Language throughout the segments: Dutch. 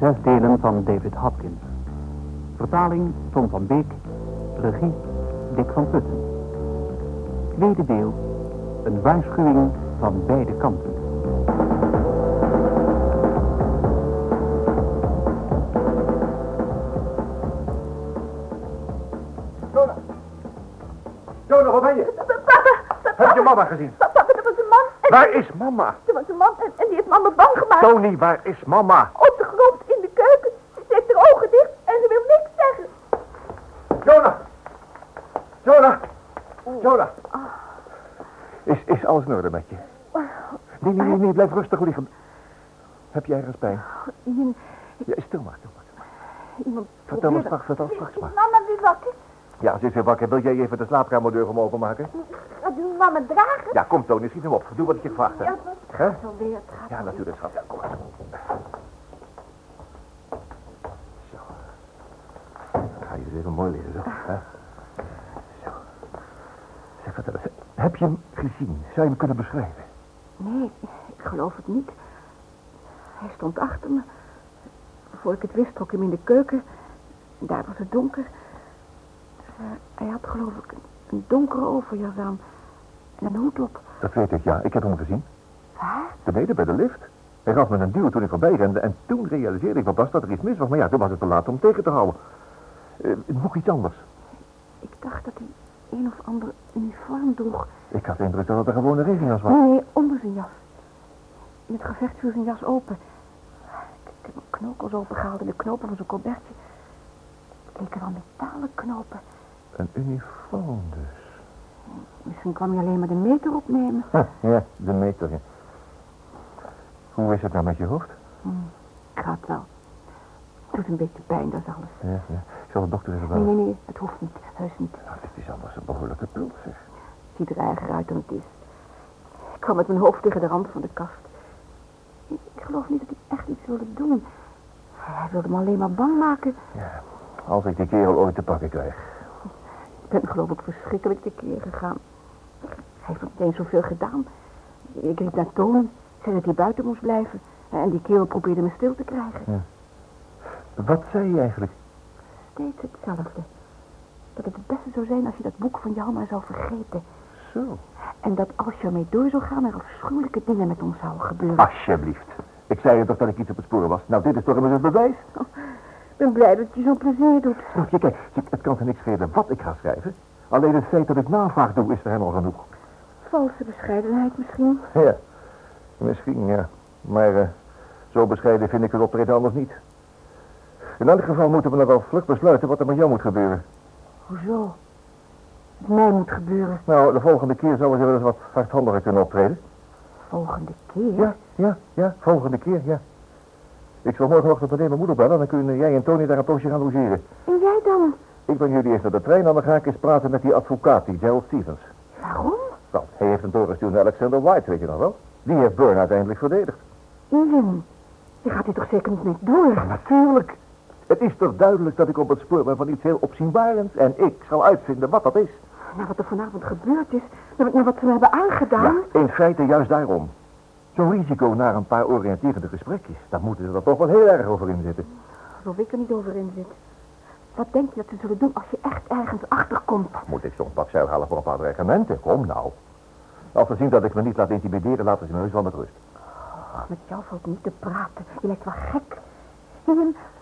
in zes delen van David Hopkins. Vertaling Tom van Beek, regie Dick van Putten. Tweede deel, een waarschuwing van beide kanten. Jonah! Jonah, waar ben je? Papa, Heb je mama gezien? papa, er was een man. Waar is mama? Er was een man en, en die heeft mama bang gemaakt. Tony, waar is mama? Op de grond in de keuken. Ze heeft haar ogen dicht en ze wil niks zeggen. Jonah! Jonah! Jonah! Is, is alles in orde met je? Nee, nee, nee, nee, blijf rustig liggen. Heb jij ergens pijn? Ian, Ja, stil maar, stil maar. iemand Vertel me straks, vertel straks maar. Mama weer wakker. Ja, ze is weer wakker. Wil jij even de slaapkamerdeur me openmaken? Gaat u mama dragen? Ja, kom Tony, schiet hem op. Doe wat ik je gevraagd Ja, heb. het Hè? gaat zo weer. Het gaat Ja, natuurlijk, schat. Ja, kom maar. Zo. Dan ga je even mooi liggen, zo. Hè? Zo. Zeg, vertel eens. Heb je hem gezien? Zou je hem kunnen beschrijven? Nee, ik geloof het niet. Hij stond achter me. Voor ik het wist, trok ik hem in de keuken. Daar was het donker. Eh, hij had geloof ik een, donkere overjas aan. En een hoed op. Dat weet ik, ja. Ik heb hem gezien. Waar? Beneden bij de lift. Hij gaf me een duw toen ik voorbij rende. En toen realiseerde ik me pas dat er iets mis was. Maar ja, toen was het te laat om tegen te houden. Eh, nog iets anders. Ik dacht dat hij een of ander uniform droeg. Ik had de indruk dat het een gewone regenjas was. Nee, nee, onder zijn jas. In het gevecht viel zijn jas open. Ik, heb mijn knokels opengehaald en de knopen van zijn colbertje. Het leken wel metalen knopen. Een uniform dus. Misschien kwam hij alleen maar de meter opnemen. Ja, de meter. ja. Hoe is het nou met je hoofd? Hm, gaat wel. Het doet een beetje pijn, dat is alles. Ja, ja. Ik zal de dokter even Nee, bellen. nee, nee, het hoeft niet. Heus niet. Nou, dit is anders een behoorlijke pul, zeg. Het ziet er erger uit dan het is. Ik kwam met mijn hoofd tegen de rand van de kast. Ik, geloof niet dat hij echt iets wilde doen. Hij wilde me alleen maar bang maken. Ja, als ik die kerel ooit te pakken krijg. Ik ben geloof ik verschrikkelijk tekeer gegaan. Hij heeft niet eens zoveel gedaan. Ik riep naar Toon, zei dat hij buiten moest blijven. En die kerel probeerde me stil te krijgen. Wat zei je eigenlijk? Steeds hetzelfde. Dat het het beste zou zijn als je dat boek van jou maar zou vergeten. Zo. En dat als je ermee door zou gaan, er afschuwelijke dingen met ons zouden gebeuren. Alsjeblieft. Ik zei je toch dat ik iets op het spoor was. Nou, dit is toch immers het bewijs? Ik ben blij dat je zo'n plezier doet. Je, kijk, het kan er niks schelen wat ik ga schrijven. Alleen het feit dat ik navraag doe is er helemaal genoeg. Valse bescheidenheid misschien. Ja, misschien, ja. Maar eh, zo bescheiden vind ik het optreden anders niet. In elk geval moeten we nog wel vlug besluiten wat er met jou moet gebeuren. Hoezo? Het mij moet gebeuren. Nou, de volgende keer zouden ze wel eens wat hardhandiger kunnen optreden. Volgende keer? Ja, ja, ja, volgende keer, ja. Ik zal morgenochtend meteen mijn moeder bellen, dan kunnen jij en Tony daar een poosje gaan logeren. En jij dan? Ik breng jullie eerst naar de trein en dan ga ik eens praten met die advocaat, die Gerald Stevens. Waarom? Want hij heeft een doorgestuurd naar Alexander White, weet je nog wel? Die heeft Burn uiteindelijk verdedigd. Ian, je gaat hier toch zeker niet mee door? Natuurlijk. Het is toch duidelijk dat ik op het spoor ben van iets heel opzienbarends. En ik zal uitvinden wat dat is. Nou, wat er vanavond gebeurd is, naar naar wat ze me hebben aangedaan. Ja, in feite juist daarom. Zo'n risico naar een paar oriënterende gesprekjes, daar moeten ze er toch wel heel erg over inzitten. Alsof ik er niet over in zit. Wat denk je dat ze zullen doen als je echt ergens achterkomt? Moet ik zo'n zeil halen voor een paar dreigementen? Kom nou. Als ze zien dat ik me niet laat intimideren, laten ze me heus wel met rust. Met jou valt niet te praten. Je lijkt wel gek.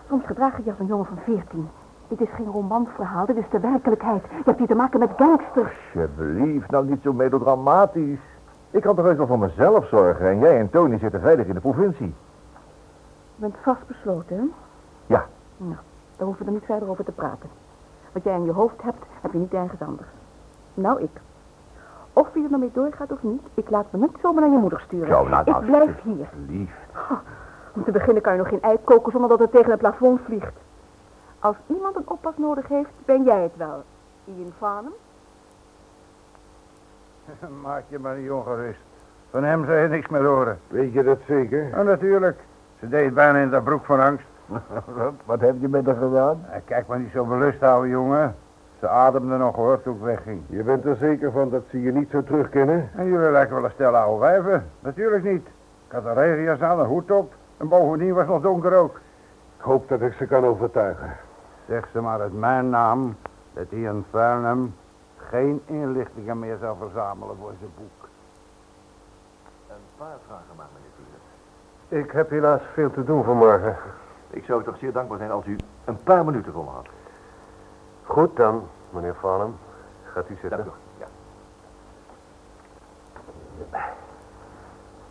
Soms gedraag je je als een jongen van veertien. Dit is geen romanverhaal, dit is de werkelijkheid. Je hebt hier te maken met gangsters. Alsjeblieft, nou niet zo melodramatisch. Ik kan toch heus wel voor mezelf zorgen en jij en Tony zitten veilig in de provincie. Je bent vastbesloten, hè? Ja. Nou, daar hoeven we er niet verder over te praten. Wat jij in je hoofd hebt, heb je niet ergens anders. Nou, ik. Of je er nou mee doorgaat of niet, ik laat me niet zomaar naar je moeder sturen. Zo, nou, nou, ik blijf hier. Lief. Om te beginnen kan je nog geen ei koken zonder dat het tegen het plafond vliegt. Als iemand een oppas nodig heeft, ben jij het wel. Ian Farnham? Maak je maar niet ongerust. Van hem zou je niks meer horen. Weet je dat zeker? Ja, natuurlijk. Ze deed bijna in de broek van angst. Wat, wat heb je met haar gedaan? Kijk maar niet zo belust houden, jongen. Ze ademde nog hoor toen ik wegging. Je bent er zeker van dat ze je niet zo terugkennen? En jullie lijken wel een stel oude wijven. Natuurlijk niet. Ik had een regenjas aan, een hoed op. En bovendien was het nog donker ook. Ik hoop dat ik ze kan overtuigen. Zeg ze maar uit mijn naam dat hij in Farnham geen inlichtingen meer zou verzamelen voor zijn boek. Een paar vragen maar, meneer Tielen. Ik heb helaas veel te doen vanmorgen. Ik zou toch zeer dankbaar zijn als u een paar minuten voor me had. Goed dan, meneer Farnham. Gaat u zitten. Dank u.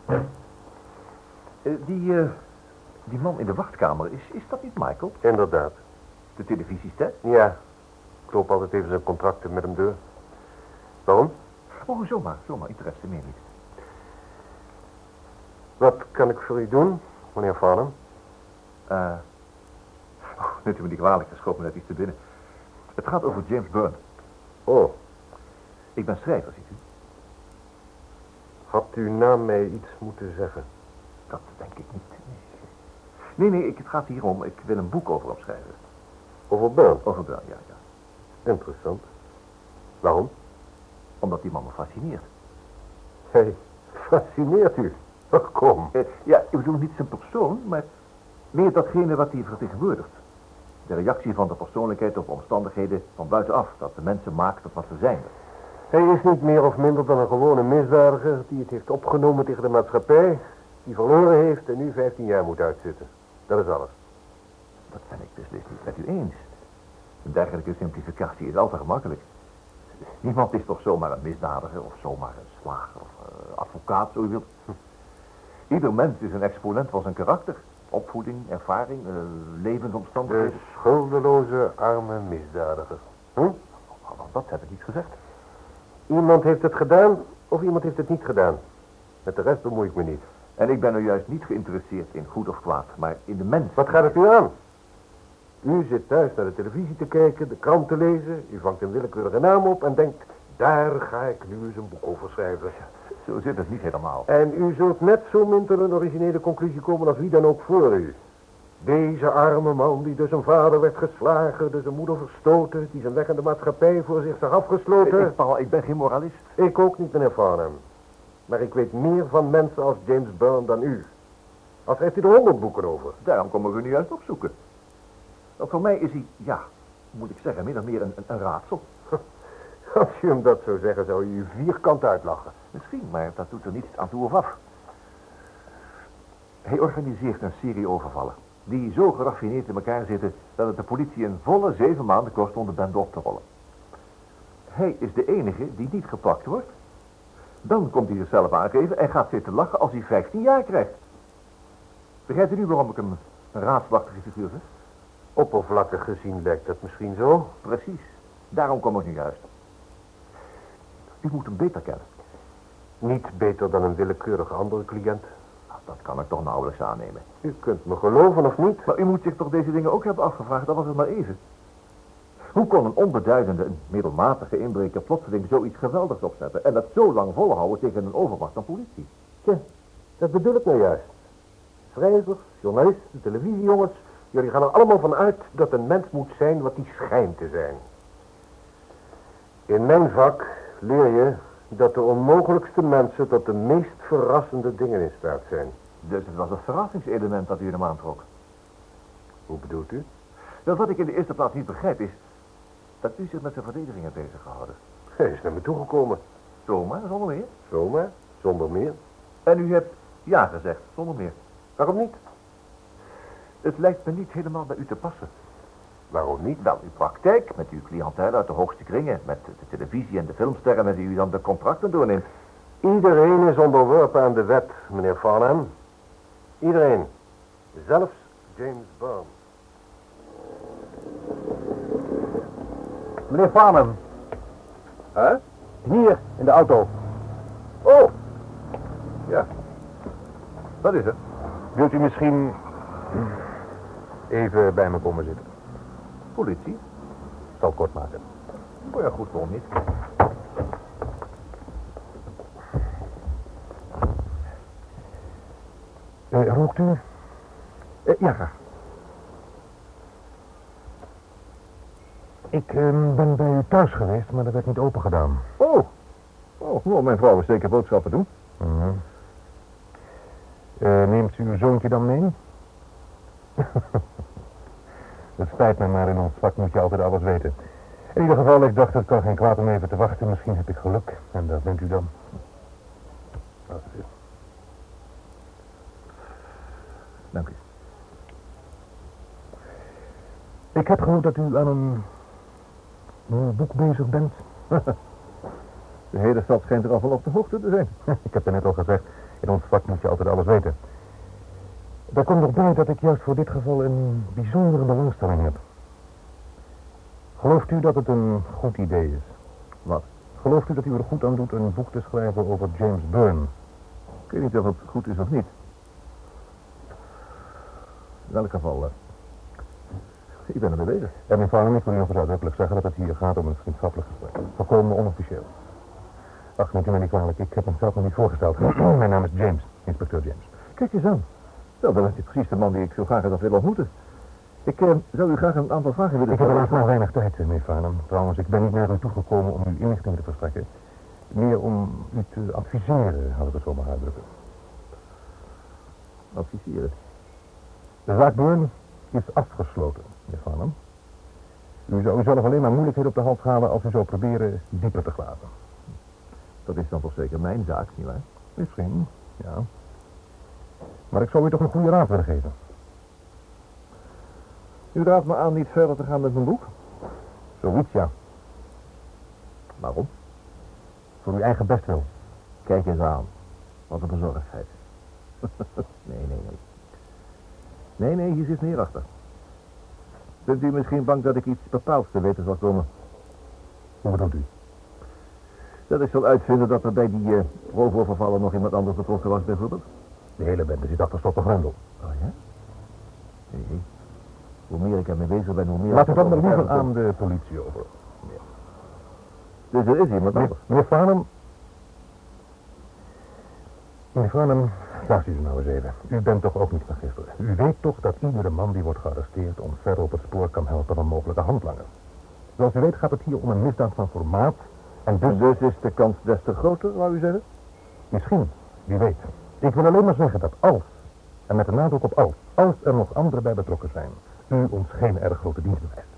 Ja. Eh, die, eh, die man in de wachtkamer, is, is dat niet Michael? Inderdaad. De televisiester? Ja. Ik loop altijd even zijn contracten met hem door. Waarom? Oh, zomaar, zomaar, interesse meer niet. Wat kan ik voor u doen, meneer Farnham? Eh, oh, neemt u me niet kwalijk, er schoot me net iets te binnen. Het gaat over James Byrne. Oh, Ik ben schrijver, ziet u. had u na mij iets moeten zeggen? Dat denk ik niet. Nee, nee, ik, het gaat hier om. Ik wil een boek over hem schrijven. Over Burn? Over Byrne, ja, ja. Interessant. Waarom? Omdat die man me fascineert. Hij fascineert u. Ach, kom. Eh, ja, ik bedoel niet zijn persoon, maar meer datgene wat hij vertegenwoordigt. De reactie van de persoonlijkheid op omstandigheden van buitenaf, dat de mensen maakt tot wat ze zijn. Hij is niet meer of minder dan een gewone misdadiger die het heeft opgenomen tegen de maatschappij, die verloren heeft en nu 15 jaar moet uitzitten. Dat is alles. Dat ben ik beslist niet met u eens. Een dergelijke simplificatie is al te gemakkelijk. Niemand is toch zomaar een misdadiger of zomaar een slager of eh, advocaat, zo u wilt. Hm. Ieder mens is een exponent van zijn karakter. Opvoeding, ervaring, eh, De levensomstandigheden. schuldeloze arme misdadiger. Hm? Oh, dat heb ik niet gezegd. Iemand heeft het gedaan of iemand heeft het niet gedaan. Met de rest bemoei ik me niet. En ik ben nu juist niet geïnteresseerd in goed of kwaad, maar in de mens. Wat gaat het u aan? U zit thuis naar de televisie te kijken, de krant te lezen, u vangt een willekeurige naam op en denkt, daar ga ik nu eens een boek over schrijven. Zo zit het niet helemaal. En u zult net zo min tot een originele conclusie komen als wie dan ook voor u. Deze arme man die door zijn vader werd geslagen, door zijn moeder verstoten, die zijn weg in de maatschappij voor zich zag afgesloten. Ik, Paul, ik ben geen moralist. Ik ook niet, meneer Farnham. Maar ik weet meer van mensen als James Byrne dan u. Als heeft u er honderd boeken over. Daarom komen we nu juist opzoeken. Nou, voor mij is hij, ja, moet ik zeggen, min of meer een, een, een raadsel. Als u hem dat zou zeggen, zou u u vierkant uitlachen. Misschien, maar dat doet er niets aan toe of af. Hij organiseert een serie overvallen. Die zo geraffineerd in elkaar zitten dat het de politie een volle zeven maanden kost om de bende op te rollen. Hij is de enige die niet gepakt wordt. Dan komt hij zichzelf aangeven en gaat zitten lachen als hij 15 jaar krijgt. Begrijpt u nu waarom ik hem een raadslachtige figuur vind? Oppervlakkig gezien lijkt dat misschien zo. Precies. Daarom kom ik nu juist. U moet hem beter kennen. Niet beter dan een willekeurige andere cliënt. Nou, dat kan ik toch nauwelijks aannemen. U kunt me geloven of niet. Maar u moet zich toch deze dingen ook hebben afgevraagd, dat was het maar even. Hoe kon een onbeduidende, een middelmatige inbreker plotseling zoiets geweldigs opzetten... en dat zo lang volhouden tegen een overmacht van politie? Tja, dat bedoel ik nou juist. Schrijvers, journalisten, televisiejongens, jullie gaan er allemaal van uit dat een mens moet zijn wat hij schijnt te zijn. In mijn vak leer je dat de onmogelijkste mensen tot de meest verrassende dingen in staat zijn. Dus het was een verrassingselement dat u hem aantrok. Hoe bedoelt u? Wel, wat ik in de eerste plaats niet begrijp is... dat u zich met zijn verdediging hebt bezig gehouden. Hij is naar me toegekomen. Zomaar, zonder meer. Zomaar, zonder meer. En u hebt ja gezegd, zonder meer. Waarom niet? Het lijkt me niet helemaal bij u te passen. Waarom niet? Wel, uw praktijk, met uw cliëntele uit de hoogste kringen... met de televisie en de filmsterren met wie u dan de contracten doorneemt... Iedereen is onderworpen aan de wet, meneer Farnham. Iedereen. Zelfs James Bond. Meneer Farnham, Huh? hier in de auto. Oh. Ja. Wat is het? Wilt u misschien even bij me komen zitten? Politie? Ik zal kort maken. Oh ja, goed, waarom niet? Eh, rookt u? Eh, ja, graag. Ik eh, ben bij u thuis geweest, maar dat werd niet open gedaan. Oh. Oh, nou, mijn vrouw is zeker boodschappen doen. Mhm. Eh, neemt u uw zoontje dan mee? Het spijt me, maar in ons vak moet je altijd alles weten. In ieder geval, ik dacht, het kan geen kwaad om even te wachten. Misschien heb ik geluk. En dat bent u dan. Dank u. Ik heb gehoord dat u aan een, een boek bezig bent. De hele stad schijnt er al van op de hoogte te zijn. ik heb er net al gezegd, in ons vak moet je altijd alles weten. Daar komt nog bij dat ik juist voor dit geval een bijzondere belangstelling heb. Gelooft u dat het een goed idee is? Wat? Gelooft u dat u er goed aan doet een boek te schrijven over James Byrne? Ik weet niet of het goed is of niet. In elk geval, uh, ik ben ermee bezig. Ja, mijn vader, ik wil u nog eens uitdrukkelijk zeggen dat het hier gaat om een vriendschappelijk gesprek. Volkomen onofficieel. Ach, neemt u mij niet kwalijk, ik heb mezelf nog niet voorgesteld. mijn naam is James, inspecteur James. Kijk eens aan. Nou, dan is dit precies de man die ik zo graag had willen ontmoeten. Ik eh, zou u graag een aantal vragen willen stellen. Ik heb helaas maar weinig tijd, meneer Farnham. Trouwens, ik ben niet naar u toegekomen om u inlichtingen te verstrekken. Meer om u te adviseren, had ik het zo maar uitdrukken. Adviseren? De zaak Burn is afgesloten, Farnham. U zou uzelf alleen maar moeilijkheden op de hals halen als u zou proberen dieper te graven. Dat is dan toch zeker mijn zaak, nietwaar? Misschien, ja. Maar ik zou u toch een goede raad willen geven. U raadt me aan niet verder te gaan met mijn boek? Zoiets, ja. Waarom? Voor uw eigen bestwil. Kijk eens aan. Wat een bezorgdheid. nee, nee, nee. Nee, nee, hier zit meer achter. Bent u misschien bang dat ik iets bepaalds te weten zal komen? Hoe bedoelt u? Dat ik zal uitvinden dat er bij die uh, roofovervallen nog iemand anders betrokken was, bijvoorbeeld? De hele bende zit achter slot grendel. Oh ja? Nee, nee. Hoe meer ik ermee bezig ben, hoe meer... Laat het dan maar liever aan de politie over. Ja. Dus er is iemand anders. Meneer Farnham... Meneer Farnham, luister u nou eens even. U bent toch ook niet van gisteren. U weet toch dat iedere man die wordt gearresteerd... ons verder op het spoor kan helpen van mogelijke handlanger. Zoals u weet gaat het hier om een misdaad van formaat... En dus... dus is de kans des te groter, wou u zeggen? Misschien, wie weet. Ik wil alleen maar zeggen dat als, en met de nadruk op als, als er nog anderen bij betrokken zijn, u ons geen erg grote dienst bewijst.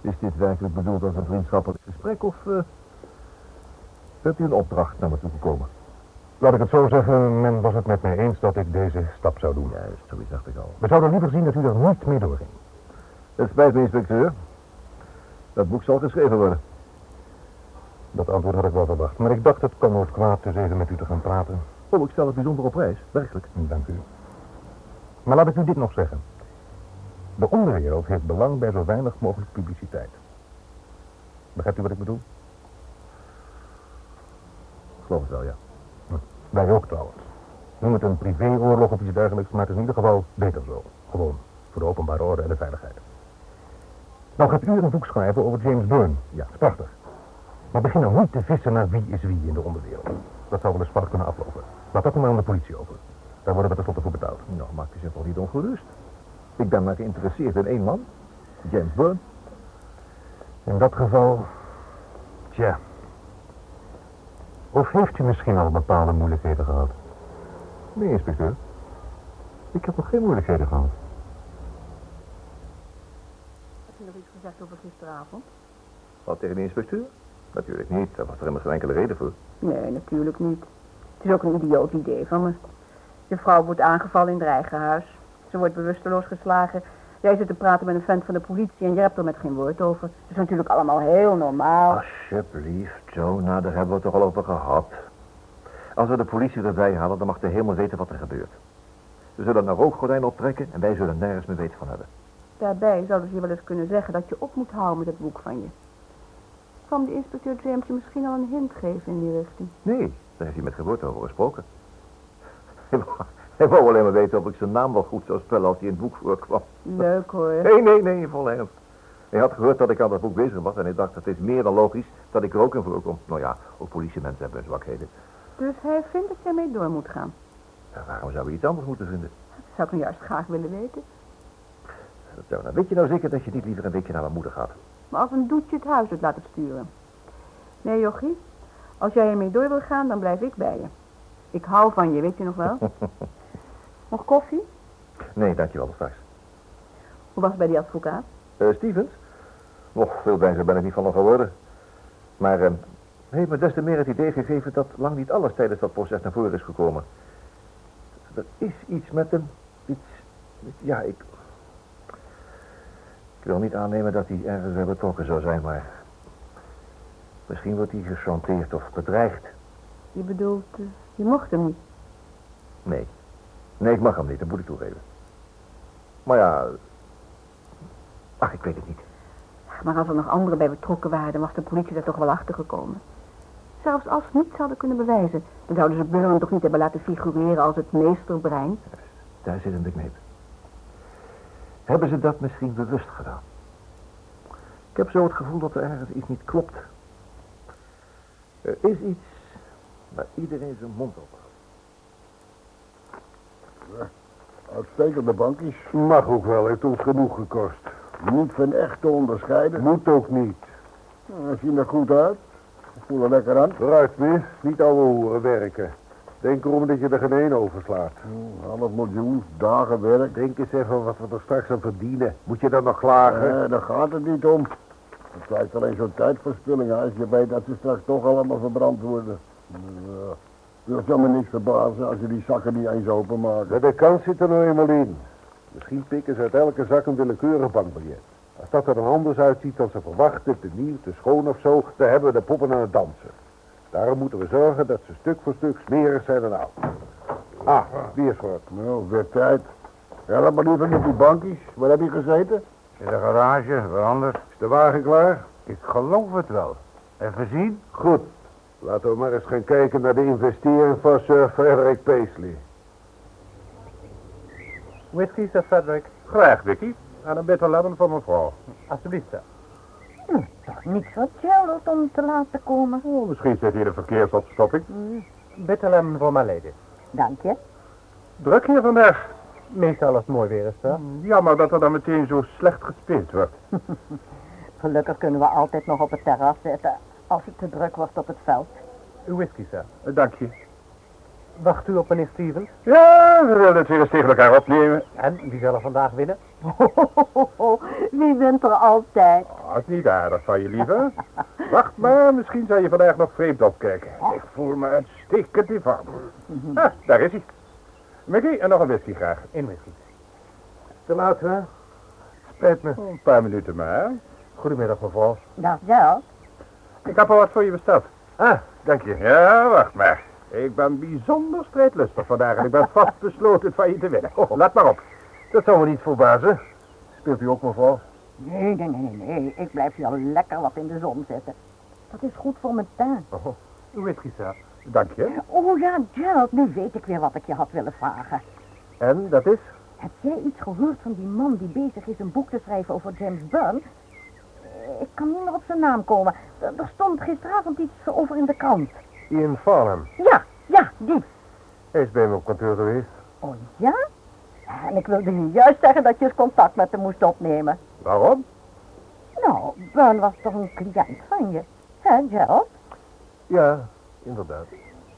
Is dit werkelijk bedoeld als een vriendschappelijk gesprek of uh, hebt u een opdracht naar me toe gekomen? Laat ik het zo zeggen, men was het met mij eens dat ik deze stap zou doen. Juist, zoiets dacht ik al. We zouden liever zien dat u er niet mee doorging. Het spijt me, inspecteur. Dat boek zal geschreven worden. Dat antwoord had ik wel verwacht. Maar ik dacht, het kan nooit kwaad dus even met u te gaan praten. Oh, ik stel het bijzonder op prijs. Werkelijk. Dank u. Maar laat ik u dit nog zeggen. De onderwereld heeft belang bij zo weinig mogelijk publiciteit. Begrijpt u wat ik bedoel? Geloof het wel, ja. Wij ook trouwens. Noem het een privéoorlog of iets dergelijks, maar het is in ieder geval beter zo. Gewoon, voor de openbare orde en de veiligheid. Nou gaat u een boek schrijven over James Byrne. Ja, is prachtig. Maar begin nou niet te vissen naar wie is wie in de onderwereld. Dat zou wel eens fout kunnen aflopen. Laat dat maar aan de politie over. Daar worden we tenslotte voor betaald. Nou, maak je zich toch niet ongerust. Ik ben maar geïnteresseerd in één man. James Byrne. In dat geval... Tja. Of heeft u misschien al bepaalde moeilijkheden gehad? Nee, inspecteur. Ik heb nog geen moeilijkheden gehad. Heb je nog iets gezegd over gisteravond? Wat tegen de inspecteur? Natuurlijk niet, daar was er immers geen enkele reden voor. Nee, natuurlijk niet. Het is ook een idioot idee van me. Je vrouw wordt aangevallen in haar eigen huis. Ze wordt bewusteloos geslagen. Jij zit te praten met een vent van de politie en je hebt er met geen woord over. Het is natuurlijk allemaal heel normaal. Alsjeblieft, Jonah, daar hebben we het toch al over gehad. Als we de politie erbij halen, dan mag de hemel weten wat er gebeurt. Ze zullen een rookgordijn optrekken en wij zullen nergens meer weten van hebben. Daarbij zouden ze je wel eens kunnen zeggen dat je op moet houden met het boek van je. Kwam de inspecteur James je misschien al een hint geven in die richting? Nee, daar heeft hij met geboorte over gesproken. Hij wou alleen maar weten of ik zijn naam wel goed zou spellen als hij in het boek voorkwam. Leuk hoor. Nee, nee, nee, vol ernst. Hij had gehoord dat ik aan dat boek bezig was en hij dacht, het is meer dan logisch dat ik er ook in voorkom. Nou ja, ook politiemensen hebben hun zwakheden. Dus hij vindt dat jij mee door moet gaan? Ja, waarom zou hij iets anders moeten vinden? Dat zou ik nou juist graag willen weten. Dat zou, dan weet je nou zeker dat je niet liever een weekje naar mijn moeder gaat? Maar als een doetje het huis uit laten sturen. Nee, Jochie. Als jij ermee door wil gaan, dan blijf ik bij je. Ik hou van je, weet je nog wel? Nog koffie? Nee, dankjewel, straks. Hoe was het bij die advocaat? Eh, Stevens? Nog veel wijzer ben ik niet van hem geworden. Maar hij heeft me des te meer het idee gegeven dat lang niet alles tijdens dat proces naar voren is gekomen. Er is iets met hem. Iets, ja, ik... Ik wil niet aannemen dat hij ergens bij betrokken zou zijn, maar... Misschien wordt hij gechanteerd of bedreigd. Je bedoelt, eh, je mocht hem niet. Nee. Nee, ik mag hem niet, dat moet ik toegeven. Maar ja... Ach, ik weet het niet. Maar als er nog anderen bij betrokken waren, dan was de politie daar toch wel achter gekomen. Zelfs als ze niets hadden kunnen bewijzen, dan zouden ze Burn toch niet hebben laten figureren als het meesterbrein. Daar zit een de kneep. Hebben ze dat misschien bewust gedaan? Ik heb zo het gevoel dat er ergens iets niet klopt. Er is iets waar iedereen zijn mond houdt. Uitstekende bankjes. Mag ook wel, heeft ons genoeg gekost. Niet van echt te onderscheiden. Moet ook niet. Nou, zien er goed uit. Voel er lekker aan. Vooruit, meer. Niet ouwe hoeren werken. Denk erom dat je er geen één overslaat. Hm, Half miljoen, dagen werk. Denk eens even wat we er straks aan verdienen. Moet je dan nog klagen? Nee, daar gaat het niet om. Het lijkt alleen zo'n tijdverspilling als je weet dat ze straks toch allemaal verbrand worden. Ja. Dat zal me niks verbazen als je die zakken niet eens openmaken. Maar de kans zit er nou eenmaal in. Misschien pikken ze uit elke zak een willekeurig bankbiljet. Als dat er dan anders uitziet dan ze verwachten, te nieuw, te schoon of zo, dan hebben we de poppen aan het dansen. Daarom moeten we zorgen dat ze stuk voor stuk smerig zijn dan oud. Ah, bierschort. Nou, weer tijd. Help maar liever met die bankjes. Waar heb je gezeten? In de garage, waar anders. Is de wagen klaar? Ik geloof het wel. Even zien? Goed. Laten we maar eens gaan kijken naar de investering van Sir Frederick Paisley. Whisky, Sir Frederick. Graag, Vicky. En een bitter lemon voor mevrouw. Alsjeblieft, sir. Toch niet voor Gerald om te laten komen. Oh, misschien zit hier de verkeersopstopping. Bitter lemon voor mijn lady. Dank je. Druk hier vandaag. Meestal als het mooi weer is, sir. Jammer dat er dan meteen zo slecht gespeeld wordt. Gelukkig kunnen we altijd nog op het terras zitten als het te druk wordt op het veld. Uw whisky, sir. Eh, Dank je. Wacht u op meneer Stevens. Ja, we willen het weer eens tegen elkaar opnemen. En wie zal er vandaag winnen? Wie wint er altijd? Oh, dat is niet aardig van je, lieve. Wacht maar, misschien zal je vandaag nog vreemd opkijken. Ik voel me uitstekend in vorm. Ah, daar is hij. Mickey, en nog een whisky graag. In whisky. Te laat, hè? Spijt me. een paar minuten maar? Goedemiddag, mevrouw. Dag Gerald. Ik heb al wat voor je besteld. Ah, dank je. Ja, wacht maar. Ik ben bijzonder strijdlustig vandaag en ik ben vast besloten van je te winnen. Let maar op. Dat zou me niet verbazen. Speelt u ook, mevrouw? Nee, nee, nee, nee, nee. Ik blijf hier lekker wat in de zon zitten. Dat is goed voor mijn tuin. Oh, uw whisky, sir. Dank je. Oh ja, Gerald, nu weet ik weer wat ik je had willen vragen. En, dat is? Heb jij iets gehoord van die man die bezig is een boek te schrijven over James Byrne? Ik kan niet meer op zijn naam komen. Er stond gisteravond iets over in de krant. Ian Farnham. Ja, ja, die. Hij is bij me op kantoor geweest. Oh ja? En ik wilde je juist zeggen dat je eens contact met hem moest opnemen. Waarom? Nou, Byrne was toch een cliënt van je? Hè, Gerald? Ja, inderdaad.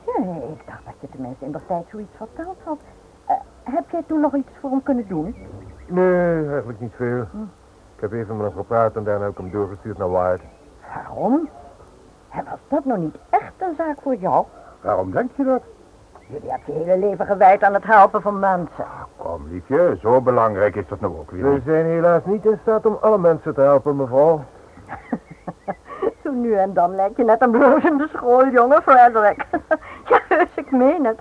Ja, ik dacht dat je tenminste in de tijd zoiets verteld had. Eh, heb jij toen nog iets voor hem kunnen doen? Nee, eigenlijk niet veel. Ik heb even met hem gepraat en daarna heb ik hem doorgestuurd naar Wyatt. Waarom? En was dat nou niet echt een zaak voor jou? Waarom denk je dat? Jullie hebben je hele leven gewijd aan het helpen van mensen. Kom, liefje, zo belangrijk is dat nou ook weer We zijn helaas niet in staat om alle mensen te helpen, mevrouw. Zo nu en dan lijk je net een blozende schooljongen, Frederick. ja, heus, ik meen het.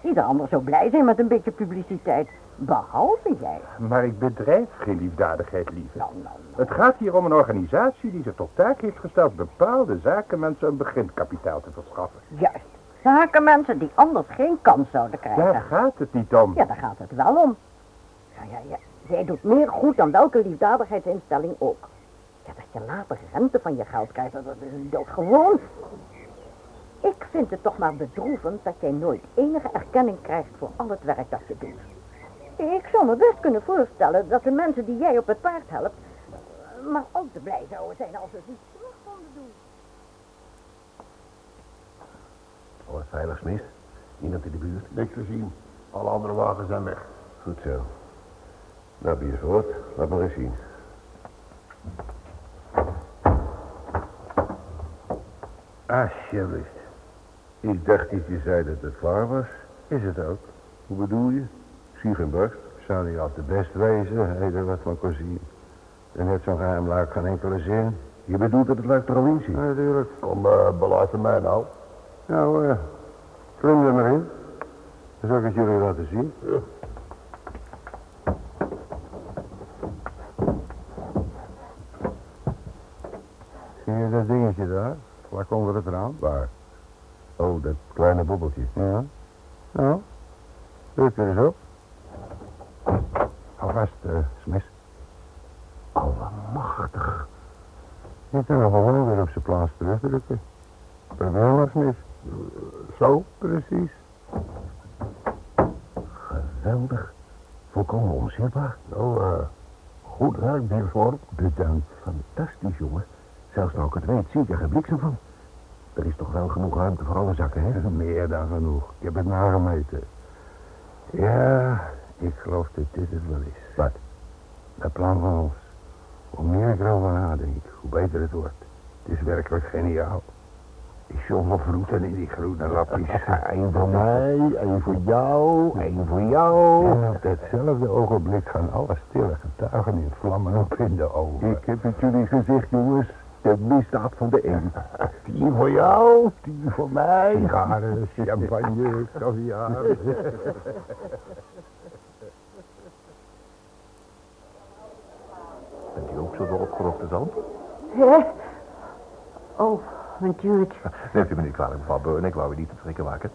Ieder ander zou blij zijn met een beetje publiciteit. Behalve jij. Maar ik bedrijf geen liefdadigheid, lieve. Nou, nou, Het gaat hier om een organisatie die zich tot taak heeft gesteld bepaalde zakenmensen een beginkapitaal te verschaffen. juist. Zakenmensen die anders geen kans zouden krijgen. Daar gaat het niet om. Ja, daar gaat het wel om. Ja, ja, ja. Jij doet meer goed dan welke liefdadigheidsinstelling ook. Ja, dat je later rente van je geld krijgt, dat is doodgewoon. Ik vind het toch maar bedroevend dat jij nooit enige erkenning krijgt voor al het werk dat je doet. Ik zou me best kunnen voorstellen dat de mensen die jij op het paard helpt, maar ook te blij zouden zijn als ze iets terug konden doen. Veilig, Smith? Niemand in de buurt? Niks gezien. Alle andere wagens zijn weg. Goed zo. Nou, Biersvoort, laat maar eens zien. Alsjeblieft. Ik dacht dat je zei dat het waar was. Is het ook? Hoe bedoel je? Barst? Zou niet altijd best wezen, hij er wat van kon zien. En net zo'n geheim luik geen enkele zin. Je bedoelt dat het luik er al in zit? Ja, natuurlijk. Kom, uh, beluister mij nou. Nou, eh, klim er maar in. Dan zal ik het jullie laten zien. Ja. Zie je dat dingetje daar? Vlak onder het raam? Waar? Oh, dat kleine bobbeltje. Ja. Nou, druk er eens op. Vast, uh, Smith. Allemachtig. Je kan nog gewoon weer op zijn plaats terugdrukken. Probeer maar, Smith. Zo? Precies. Geweldig. Volkomen onzichtbaar. Nou, eh, goed werk, Biersvoort. Bedankt. Fantastisch, jongen. Zelfs nou ik het weet, zie ik er geen bliksem van. Er is toch wel genoeg ruimte voor alle zakken, hè? Meer dan genoeg. Ik heb het nagemeten. Ja, ik geloof dat dit het wel is. Wat? Dat plan van ons. Hoe meer ik erover nadenk, hoe beter het wordt. Het is werkelijk geniaal. Die jonge vroeten in die groene lapjes. Eén voor mij, één voor jou, één voor jou. En op datzelfde ogenblik gaan alle stille getuigen in vlammen op in de ogen. Ik heb het jullie gezegd, jongens. De misdaad van de een. Tien voor jou, tien voor mij. Sigaren, champagne, caviar. Bent u ook zo door opgerookt als Alm? Hè? Oh, natuurlijk. Neemt u me niet kwalijk, mevrouw Beurne. Ik wou u niet te schrikken maken.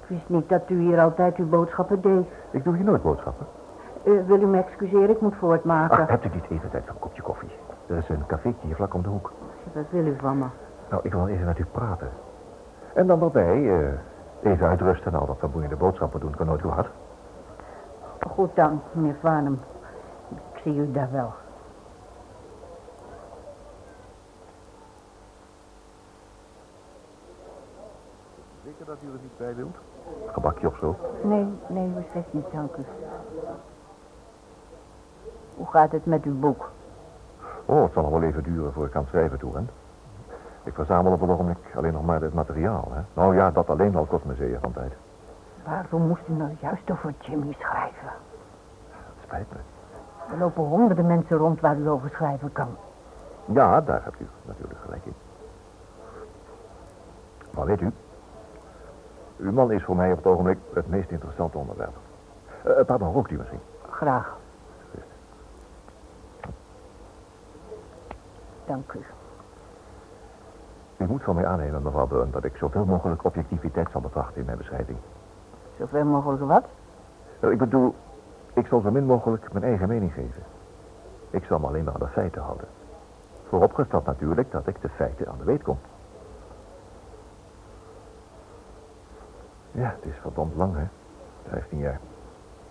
Ik wist niet dat u hier altijd uw boodschappen deed. Ik doe hier nooit boodschappen. Uh, wil u me excuseren? Ik moet voortmaken. Ach, hebt u niet even tijd voor een kopje koffie? Er is een cafeetje hier vlak om de hoek. Wat wil u van me? Nou, ik wil even met u praten. En dan daarbij, eh, even uitrusten en al dat vermoeiende boodschappen doen kan nooit uw hart. Goed dan, meneer Farnham. Ik zie u daar wel. Zeker dat u er niet bij wilt? Gebakje of zo? Nee, nee, beslist niet, dank u. Hoe gaat het met uw boek? Oh, het zal nog wel even duren voor ik aan het schrijven toe ben. Ik verzamel op het ogenblik alleen nog maar het materiaal. Hè? Nou ja, dat alleen al kost me zeer van tijd. Waarom moest u nou juist over Jimmy schrijven? Het spijt me. Er lopen honderden mensen rond waar u over schrijven kan. Ja, daar hebt u natuurlijk gelijk in. Maar weet u, uw man is voor mij op het ogenblik het meest interessante onderwerp. Uh, pardon, rookt u misschien? Graag. Dank u. U moet van mij aannemen, mevrouw Burn, dat ik zoveel mogelijk objectiviteit zal betrachten in mijn beschrijving. Zoveel mogelijk wat? Nou, ik bedoel, ik zal zo min mogelijk mijn eigen mening geven. Ik zal me alleen maar aan de feiten houden. Vooropgesteld natuurlijk dat ik de feiten aan de weet kom. Ja, het is verdomd lang, hè? 15 jaar.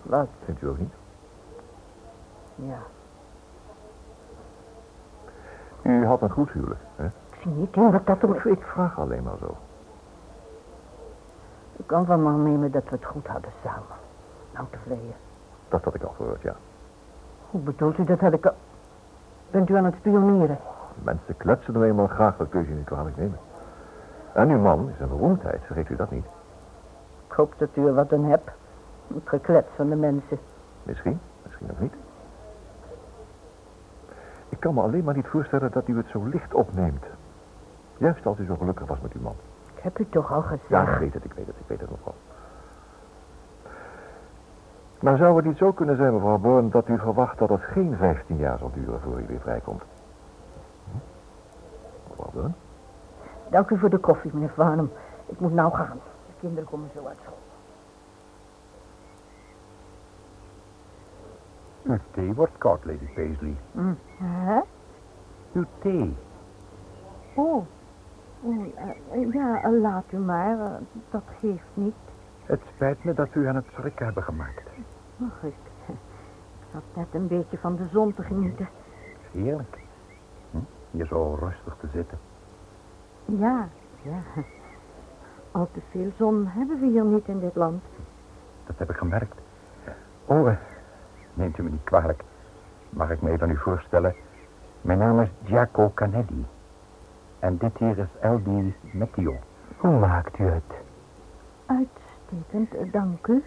Wat? Vindt u ook niet? Ja. U had een goed huwelijk, hè? Ik zie niet in wat dat om... Ik vraag alleen maar zo. Ik kan van me aannemen dat we het goed hadden samen. Nou, tevreden. Dat had ik al gehoord, ja. Hoe bedoelt u dat had ik al... Bent u aan het spioneren? Mensen kletsen er eenmaal graag, dat kun je niet kwalijk nemen. En uw man is een beroemdheid, vergeet u dat niet. Ik hoop dat u er wat aan hebt. Het geklets van de mensen. Misschien, misschien ook niet. Ik kan me alleen maar niet voorstellen dat u het zo licht opneemt. Juist als u zo gelukkig was met uw man. Ik heb u toch al gezegd. Ja, ik weet het, ik weet het, ik weet het mevrouw. Maar zou het niet zo kunnen zijn, mevrouw Born, dat u verwacht dat het geen 15 jaar zal duren voor u weer vrijkomt? Hm? Mevrouw Born? Dank u voor de koffie, meneer Farnham. Ik moet nou gaan. De kinderen komen zo uit school. Uw thee wordt koud, Lady Paisley. Mm. Hè? Uw thee. Oh. Oh, ja, laat u maar. Eh, dat geeft niet. Het spijt me dat u aan het schrikken hebben gemaakt. Ach, ik zat net een beetje van de zon te genieten. Heerlijk. Hm? Hier zo rustig te zitten. Ja, ja. Al te veel zon hebben we hier niet in dit land. Dat heb ik gemerkt. Oh, neemt u me niet kwalijk. Mag ik me even aan u voorstellen? Mijn naam is Giaco Canelli. En dit hier is Eldi Mettio. Hoe maakt u het? Uitstekend, dank u.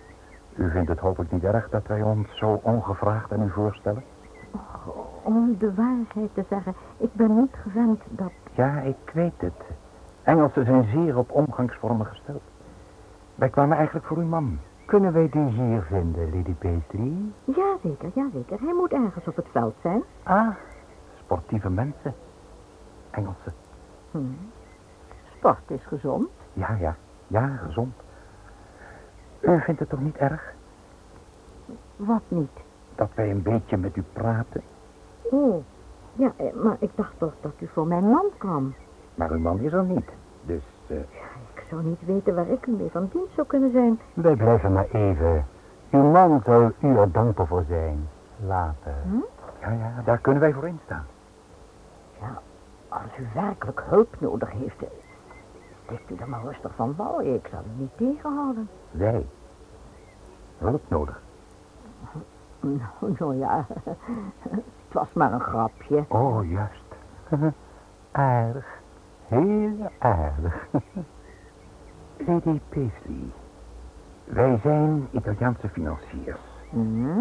U vindt het hopelijk niet erg dat wij ons zo ongevraagd aan u voorstellen? Om de waarheid te zeggen, ik ben niet gewend dat... Ja, ik weet het. Engelsen zijn zeer op omgangsvormen gesteld. Wij kwamen eigenlijk voor uw man. Kunnen wij die hier vinden, Lady Paisley? Jazeker, jazeker. Hij moet ergens op het veld zijn. Ah, sportieve mensen. Engelsen. Hm. Sport is gezond. Ja, ja. Ja, gezond. U vindt het toch niet erg Wat niet? dat wij een beetje met u praten? Oh, ja, eh, maar ik dacht toch dat u voor mijn man kwam. Maar uw man is er niet. Dus, eh, Ik zou niet weten waar ik u mee van dienst zou kunnen zijn. Wij blijven maar even. Uw man zal u er dankbaar voor zijn. Later. ja, ja, daar kunnen wij voor instaan. Ja, als u werkelijk hulp nodig heeft, eh, steekt u er maar rustig van wal. Ik zal u niet tegenhouden. Wij. Hulp nodig. Nou, nou ja, het was maar een grapje. Oh, juist. Aardig. Heel aardig. Lady Paisley. Wij zijn Italiaanse financiers. Hm?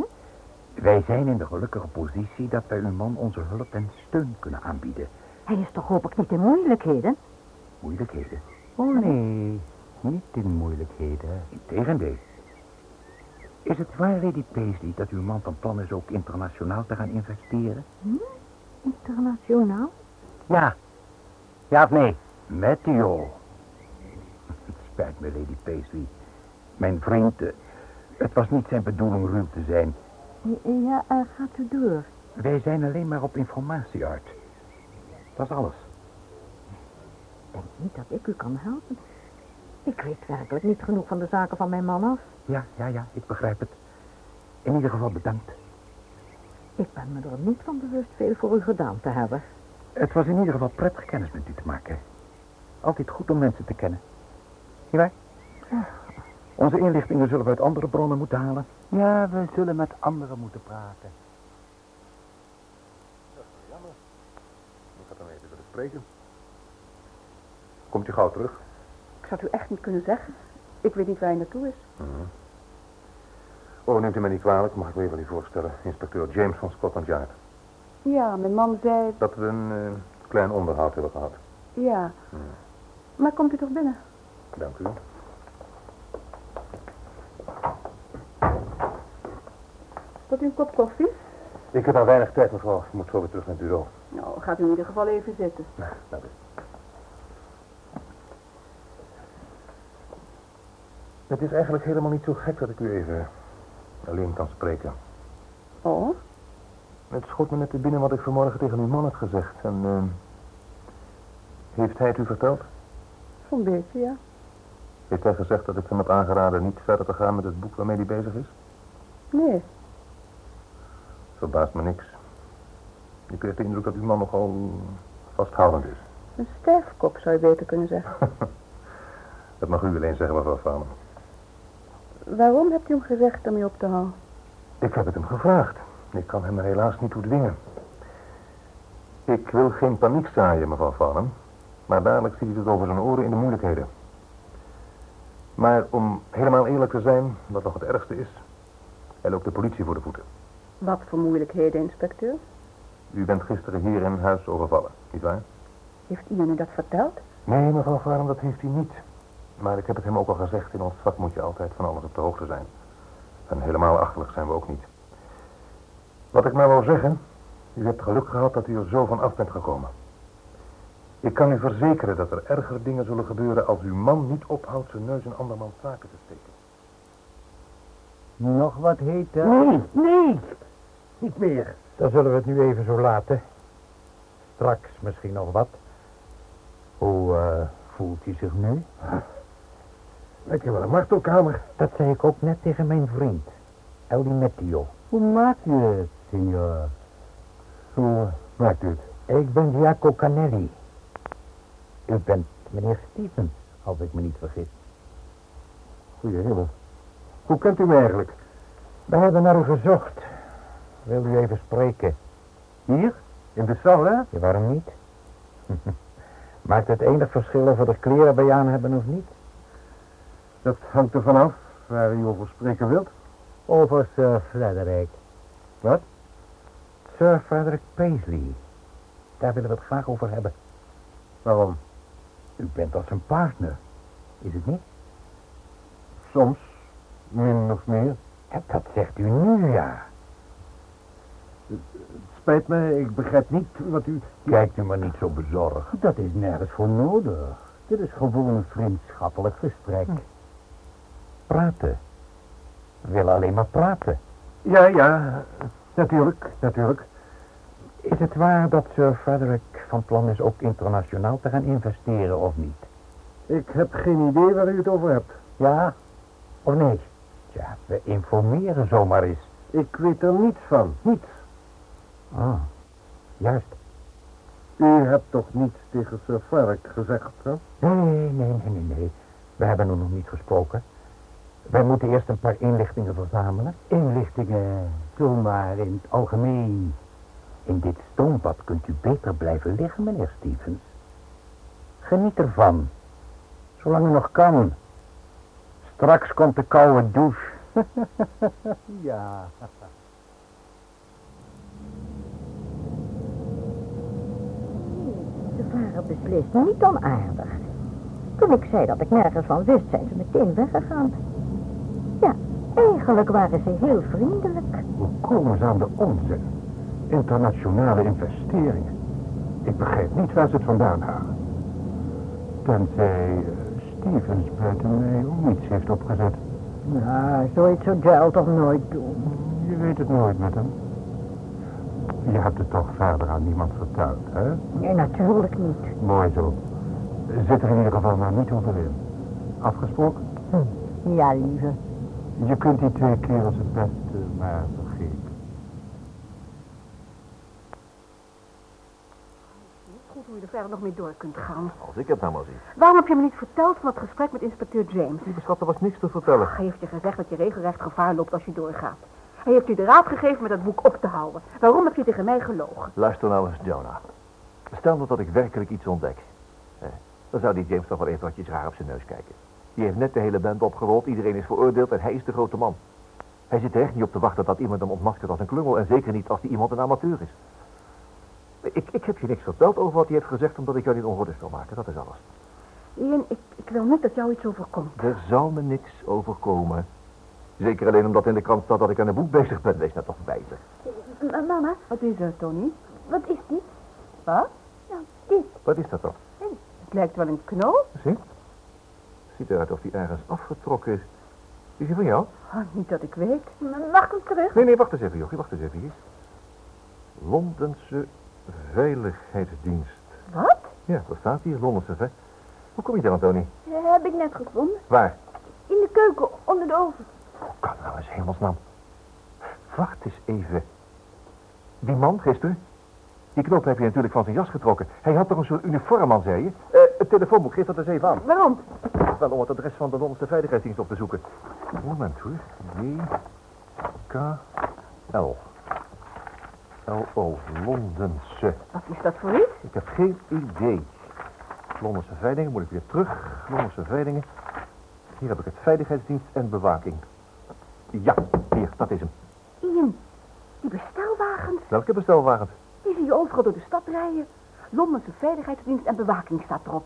Wij zijn in de gelukkige positie dat wij uw man onze hulp en steun kunnen aanbieden. Hij is toch hopelijk niet in moeilijkheden? Moeilijkheden. Oh nee, niet in moeilijkheden. Integendeel. Is het waar, Lady Paisley, dat uw man van plan is ook internationaal te gaan investeren? Internationaal? Ja. Ja of nee? Meteor. Het spijt me, Lady Paisley. Mijn vriend, eh, het was niet zijn bedoeling ruw te zijn. Ja, eh, gaat u door. Wij zijn alleen maar op informatie uit. Dat is alles. Denk niet dat ik u kan helpen. Ik weet werkelijk niet genoeg van de zaken van mijn man af. Ja, ja, ja, ik begrijp het. In ieder geval bedankt. Ik ben me er niet van bewust veel voor u gedaan te hebben. Het was in ieder geval prettig kennis met u te maken. Altijd goed om mensen te kennen. Nietwaar? Onze inlichtingen zullen we uit andere bronnen moeten halen. Ja, we zullen met anderen moeten praten. Ik had hem even willen spreken. Komt u gauw terug? Ik zou het u echt niet kunnen zeggen. Ik weet niet waar hij naartoe is. Oh, neemt u me niet kwalijk, mag ik me even u voorstellen. Inspecteur James van Scotland Yard. Ja, mijn man zei... Dat we een eh, klein onderhoud hebben gehad. Ja. Maar komt u toch binnen? Dank u. Tot u een kop koffie? Ik heb maar weinig tijd, mevrouw. Ik moet zo weer terug naar het bureau. Nou, gaat u in ieder geval even zitten. Nou, dank u. Het is eigenlijk helemaal niet zo gek dat ik u even alleen kan spreken. Oh? Het schoot me net te binnen wat ik vanmorgen tegen uw man heb gezegd. En, eh, heeft hij het u verteld? Zo'n beetje, ja. Heeft hij gezegd dat ik hem heb aangeraden niet verder te gaan met het boek waarmee hij bezig is? Nee. Verbaast me niks. Ik kreeg de indruk dat uw man nogal vasthoudend is. Een sterfkop zou je beter kunnen zeggen. Dat mag u alleen zeggen, mevrouw Famen. Waarom hebt u hem gezegd om je op te houden? Ik heb het hem gevraagd. Ik kan hem er helaas niet toe dwingen. Ik wil geen paniek zaaien, mevrouw Farnham. Maar dadelijk ziet het over zijn oren in de moeilijkheden. Maar om helemaal eerlijk te zijn, wat nog het ergste is... hij loopt de politie voor de voeten. Wat voor moeilijkheden, inspecteur? U bent gisteren hier in huis overvallen, nietwaar? Heeft iemand u dat verteld? Nee, mevrouw Farnham, dat heeft hij niet. Maar ik heb het hem ook al gezegd, in ons vak moet je altijd van alles op de hoogte zijn. En helemaal achterlijk zijn we ook niet. Wat ik maar wou zeggen, u hebt geluk gehad dat u er zo van af bent gekomen. Ik kan u verzekeren dat er erger dingen zullen gebeuren als uw man niet ophoudt zijn neus in andermans zaken te steken. Nog wat heter? Nee, nee. Niet meer. Dan zullen we het nu even zo laten. Straks misschien nog wat. Hoe eh, voelt u zich nu? Je wel een martelkamer. Dat zei ik ook net tegen mijn vriend, El Di. Hoe maakt u het, signor? Hoe maakt u het? Ik ben Giaco Canelli. U bent meneer Stevens. Als ik me niet vergis. Goeie hemel. Hoe kent u me eigenlijk? We hebben naar u gezocht. Wil u even spreken? Hier? In de zaal, hè? Ja, waarom niet? Maakt het enig verschil of we er kleren bij aan hebben of niet? Dat hangt er vanaf waar u over spreken wilt. Over Sir Frederick. Wat? Sir Frederick Paisley. Daar willen we het graag over hebben. Waarom? U bent als een partner. Is het niet? Soms. Min of meer. Dat zegt u nu, ja. Spijt me, ik begrijp niet wat u... Kijkt u maar niet zo bezorgd. Dat is nergens voor nodig. Dit is gewoon een vriendschappelijk gesprek. Praten. We willen alleen maar praten. Ja, ja. Natuurlijk, natuurlijk. Is het waar dat Sir Frederick van plan is ook internationaal te gaan investeren of niet? Ik heb geen idee waar u het over hebt. Ja of nee? Ja, we informeren zomaar eens. Ik weet er niets van. Niets. Ah, juist. U hebt toch niets tegen Sir Frederick gezegd, hè? Nee, nee, nee, nee, nee. We hebben er nog niet gesproken. Wij moeten eerst een paar inlichtingen verzamelen. Inlichtingen, zomaar in het algemeen. In dit stoombad kunt u beter blijven liggen, meneer Stevens. Geniet ervan. Zolang u nog kan. Straks komt de koude douche. ja. Ze waren beslist niet onaardig. Toen ik zei dat ik nergens van wist, zijn ze meteen weggegaan. Ja, eigenlijk waren ze heel vriendelijk. Hoe komen ze aan de onzin? Internationale investeringen. Ik begrijp niet waar ze het vandaan halen. Tenzij eh, Stevens buiten mij om iets heeft opgezet. Nou, zoiets zou Giles toch nooit doen. Je weet het nooit met hem. Je hebt het toch verder aan niemand verteld, hè? Nee, natuurlijk niet. Mooi zo. Zit er in ieder geval maar niet over in. Afgesproken? Ja, lieve. Je kunt die twee kerels het beste maar vergeten. Goed hoe je er verder nog mee door kunt gaan. Als ik het nou maar zie. Waarom heb je me niet verteld van het gesprek met inspecteur James? Lieve schat, er was niks te vertellen. Hij heeft je gezegd dat je regelrecht gevaar loopt als je doorgaat. Hij heeft je de raad gegeven met dat boek op te houden. Waarom heb je tegen mij gelogen? Luister nou eens, Jonah. Stel nou dat ik werkelijk iets ontdek. Eh, dan zou die James toch wel even watjes raar op zijn neus kijken. Die heeft net de hele band opgerold, iedereen is veroordeeld en hij is de grote man. Hij zit er echt niet op te wachten dat iemand hem ontmaskert als een klungel en zeker niet als die iemand een amateur is. Ik, ik heb je niks verteld over wat hij heeft gezegd omdat ik jou niet ongerust wil maken, dat is alles. Ian, ik, ik wil niet dat jou iets overkomt. Er zal me niks overkomen. Zeker alleen omdat in de krant staat dat ik aan een boek bezig ben. Wees nou toch wijzer. M- mama, Wat is er, Tony? wat is dit? Wat? Nou, dit. Wat is dat dan? Het lijkt wel een knoop. Zie? Ziet eruit of die ergens afgetrokken is. Is die van jou? Ah, niet dat ik weet. Mag ik hem terug? Nee, nee, wacht eens even, jochie. Wacht eens even. Hier. Londense Veiligheidsdienst. Wat? Ja, dat staat hier, Londense Ve... Hoe kom je daar aan, Tony? Eh, heb ik net gevonden. Waar? In de keuken, onder de oven. Hoe kan nou eens hemelsnaam? Wacht eens even. Die man gisteren? Die knoop heb je natuurlijk van zijn jas getrokken. Hij had toch een soort uniform aan, zei je? Het telefoonboek, geef dat eens even aan. Waarom? Wel om het adres van de Londense Veiligheidsdienst op te zoeken. Moment hoor. J. K. L. L-O. Londense. Wat is dat voor iets? Ik heb geen idee. Londense Veilingen, moet ik weer terug. Londense Veilingen. Hier heb ik het Veiligheidsdienst en Bewaking. Ja, hier, dat is hem. Ian, die bestelwagens, Welke bestelwagens? die zie je overal door de stad rijden. Londense Veiligheidsdienst en Bewaking staat erop.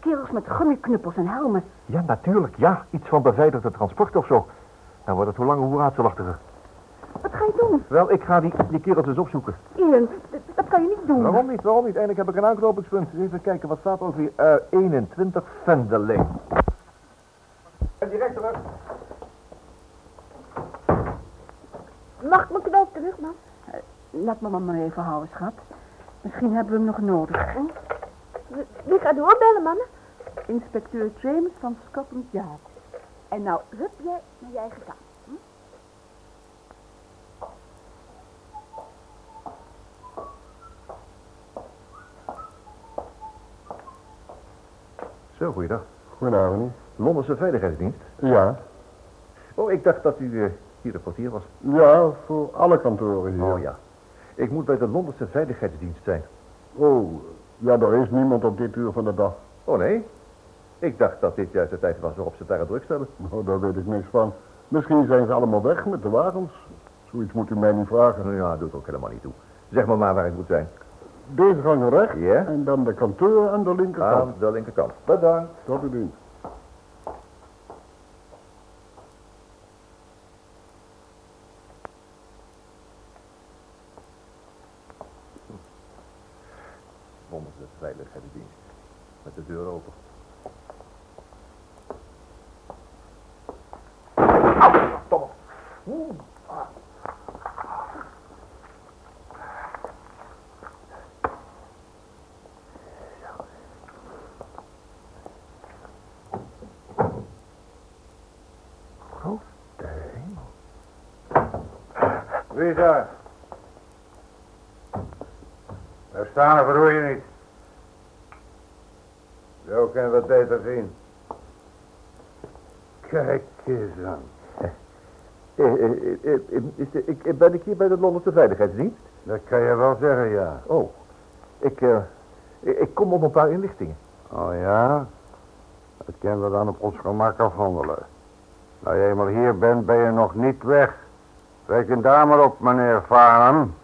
Kerels met gummiknuppels en helmen. Ja, natuurlijk, ja. Iets van beveiligde transport of zo. Dan wordt het hoe langer hoe raadselachtiger. Wat ga je doen? Wel, ik ga die, die kerels eens opzoeken. Ian, dat kan je niet doen. Waarom niet, waarom niet? Eindelijk heb ik een aanknopingspunt. Even kijken, wat staat er ook weer? Eh, 21 Vendeling. En direct terug. Mag ik mijn knoop terug, man? Laat me maar even houden, schat. Misschien hebben we hem nog nodig. Wie gaat doorbellen, mannen? Inspecteur James van Scotland Yard. En nou, hup jij naar je eigen kamer. Zo, goeiedag. Goedenavond. Londense Veiligheidsdienst. Ja. Oh, ik dacht dat u eh, hier de portier was. Ja, voor alle kantoren hier. Oh ja. Ik moet bij de Londense Veiligheidsdienst zijn. Oh, ja, er is niemand op dit uur van de dag. Oh nee? Ik dacht dat dit juist de tijd was waarop ze het daar aan druk stellen. Oh, daar weet ik niks van. Misschien zijn ze allemaal weg met de wagens. Zoiets moet u mij niet vragen. Nou ja, doet ook helemaal niet toe. Zeg maar maar waar ik moet zijn. Deze gang recht Ja? en dan de kantoor aan de linkerkant. Aan de linkerkant. Bedankt. Tot uw dienst. Londense Veiligheidsdienst. Met de deur open. Tom. Wie is daar? Daar staan er verroer je niet. Zo kunnen we het beter zien. Kijk Eh, eh, eh, ik, ben ik hier bij de Londense Veiligheidsdienst? Dat kan je wel zeggen, ja. Oh, ik, eh, ik, kom op een paar inlichtingen. Oh ja? Dat kunnen we dan op ons gemak afhandelen. Nou je eenmaal hier bent, ben je nog niet weg. Reken daar maar op, meneer Farnham.